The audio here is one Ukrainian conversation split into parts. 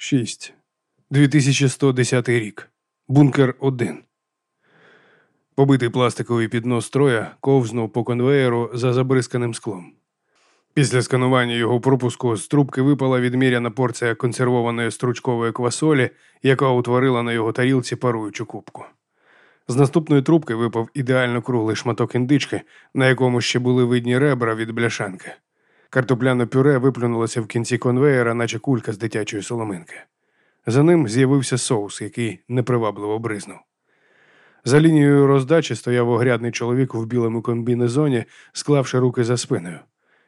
6. 2110 рік. Бункер 1. Побитий пластиковий піднос троя ковзнув по конвеєру за забризканим склом. Після сканування його пропуску з трубки випала відміряна порція консервованої стручкової квасолі, яка утворила на його тарілці паруючу кубку. З наступної трубки випав ідеально круглий шматок індички, на якому ще були видні ребра від бляшанки. Картопляне пюре виплюнулося в кінці конвеєра, наче кулька з дитячої соломинки. За ним з'явився соус, який непривабливо бризнув. За лінією роздачі стояв огрядний чоловік в білому комбінезоні, склавши руки за спиною.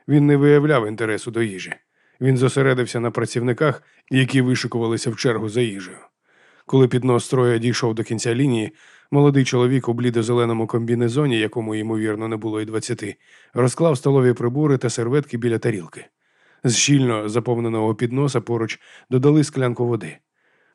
Він не виявляв інтересу до їжі. Він зосередився на працівниках, які вишикувалися в чергу за їжею. Коли піднос строя дійшов до кінця лінії, молодий чоловік у блідо-зеленому комбінезоні, якому, ймовірно, не було й двадцяти, розклав столові прибори та серветки біля тарілки. З щільно заповненого підноса поруч додали склянку води.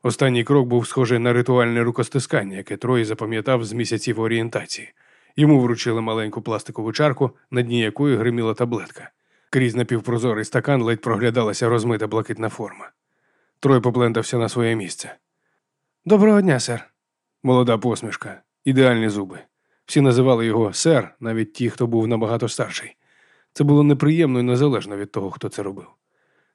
Останній крок був схожий на ритуальне рукостискання, яке Трой запам'ятав з місяців орієнтації. Йому вручили маленьку пластикову чарку, на дні якої гриміла таблетка. Крізь напівпрозорий стакан ледь проглядалася розмита блакитна форма. Трой поплентався на своє місце. Доброго дня, сер. Молода посмішка, ідеальні зуби. Всі називали його сер, навіть ті, хто був набагато старший. Це було неприємно і незалежно від того, хто це робив.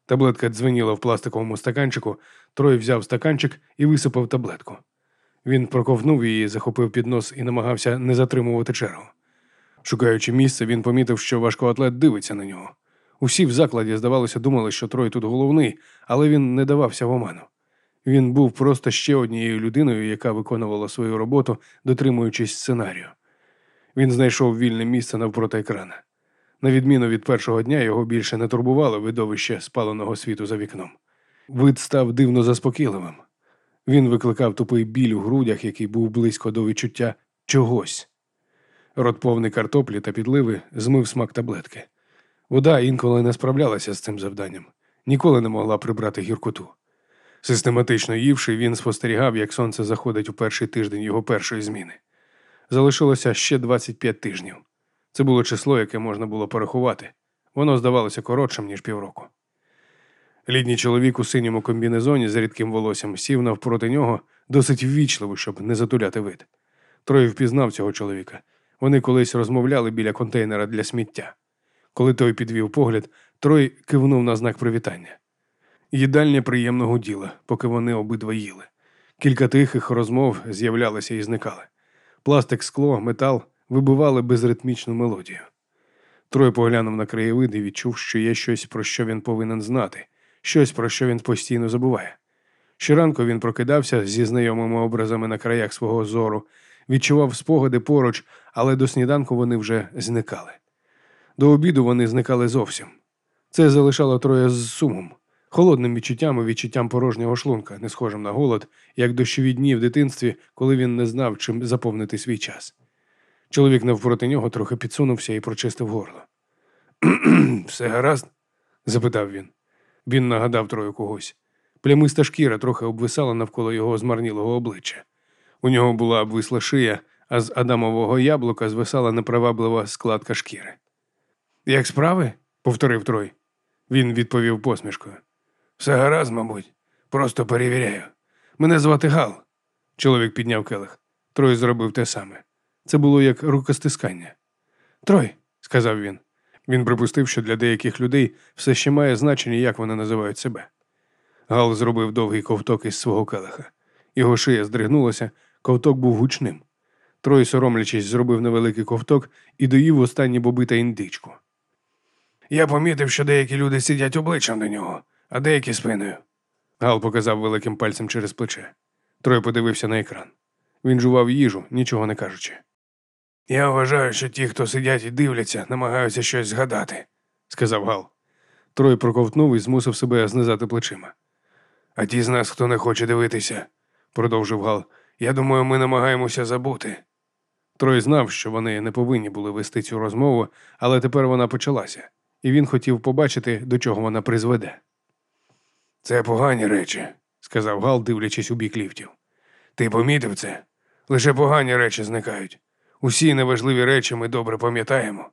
Таблетка дзвеніла в пластиковому стаканчику, Трой взяв стаканчик і висипав таблетку. Він проковнув її, захопив піднос і намагався не затримувати чергу. Шукаючи місце, він помітив, що важкоатлет дивиться на нього. Усі в закладі, здавалося, думали, що Трой тут головний, але він не давався в оману. Він був просто ще однією людиною, яка виконувала свою роботу, дотримуючись сценарію. Він знайшов вільне місце навпроти екрана. На відміну від першого дня, його більше не турбувало видовище спаленого світу за вікном. Вид став дивно заспокійливим. Він викликав тупий біль у грудях, який був близько до відчуття чогось. Рот повний картоплі та підливи змив смак таблетки. Вода інколи не справлялася з цим завданням, ніколи не могла прибрати гіркоту. Систематично ївши, він спостерігав, як сонце заходить у перший тиждень його першої зміни. Залишилося ще 25 тижнів. Це було число, яке можна було порахувати. Воно здавалося коротшим, ніж півроку. Літній чоловік у синьому комбінезоні з рідким волоссям сів навпроти нього досить ввічливо, щоб не затуляти вид. Трой впізнав цього чоловіка. Вони колись розмовляли біля контейнера для сміття. Коли той підвів погляд, Трой кивнув на знак привітання. Їдальня приємно гуділа, поки вони обидва їли. Кілька тихих розмов з'являлися і зникали. Пластик, скло, метал вибивали безритмічну мелодію. Трой поглянув на краєвид і відчув, що є щось, про що він повинен знати, щось, про що він постійно забуває. Щоранку він прокидався зі знайомими образами на краях свого зору, відчував спогади поруч, але до сніданку вони вже зникали. До обіду вони зникали зовсім. Це залишало троє з сумом, холодним відчуттям і відчуттям порожнього шлунка, не схожим на голод, як дощові дні в дитинстві, коли він не знав, чим заповнити свій час. Чоловік навпроти нього трохи підсунувся і прочистив горло. Все гаразд? запитав він. Він нагадав трою когось. Плямиста шкіра трохи обвисала навколо його змарнілого обличчя. У нього була обвисла шия, а з адамового яблука звисала неприваблива складка шкіри. Як справи? повторив Трой. Він відповів посмішкою. Все гаразд, мабуть, просто перевіряю. Мене звати Гал. Чоловік підняв келих. Трой зробив те саме. Це було як рукостискання. Трой, сказав він. Він припустив, що для деяких людей все ще має значення, як вони називають себе. Гал зробив довгий ковток із свого келиха. Його шия здригнулася, ковток був гучним. Трой, соромлячись, зробив невеликий ковток і доїв останні боби та індичку. Я помітив, що деякі люди сидять обличчям до нього, а деякі спиною. Гал показав великим пальцем через плече. Трой подивився на екран. Він жував їжу, нічого не кажучи. Я вважаю, що ті, хто сидять і дивляться, намагаються щось згадати, сказав Гал. Трой проковтнув і змусив себе знизати плечима. А ті з нас, хто не хоче дивитися, продовжив Гал, я думаю, ми намагаємося забути. Трой знав, що вони не повинні були вести цю розмову, але тепер вона почалася, і він хотів побачити, до чого вона призведе. Це погані речі, сказав Гал, дивлячись у бік ліфтів. Ти помітив це? Лише погані речі зникають. Усі неважливі речі ми добре пам'ятаємо.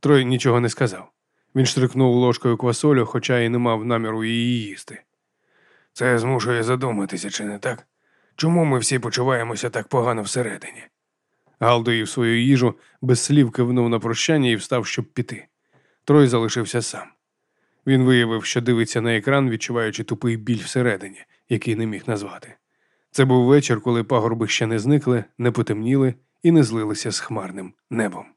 Трой нічого не сказав. Він штрикнув ложкою квасолю, хоча й не мав наміру її їсти. Це змушує задуматися, чи не так? Чому ми всі почуваємося так погано всередині? Гал доїв свою їжу, без слів кивнув на прощання і встав, щоб піти. Трой залишився сам. Він виявив, що дивиться на екран, відчуваючи тупий біль всередині, який не міг назвати. Це був вечір, коли пагорби ще не зникли, не потемніли і не злилися з хмарним небом.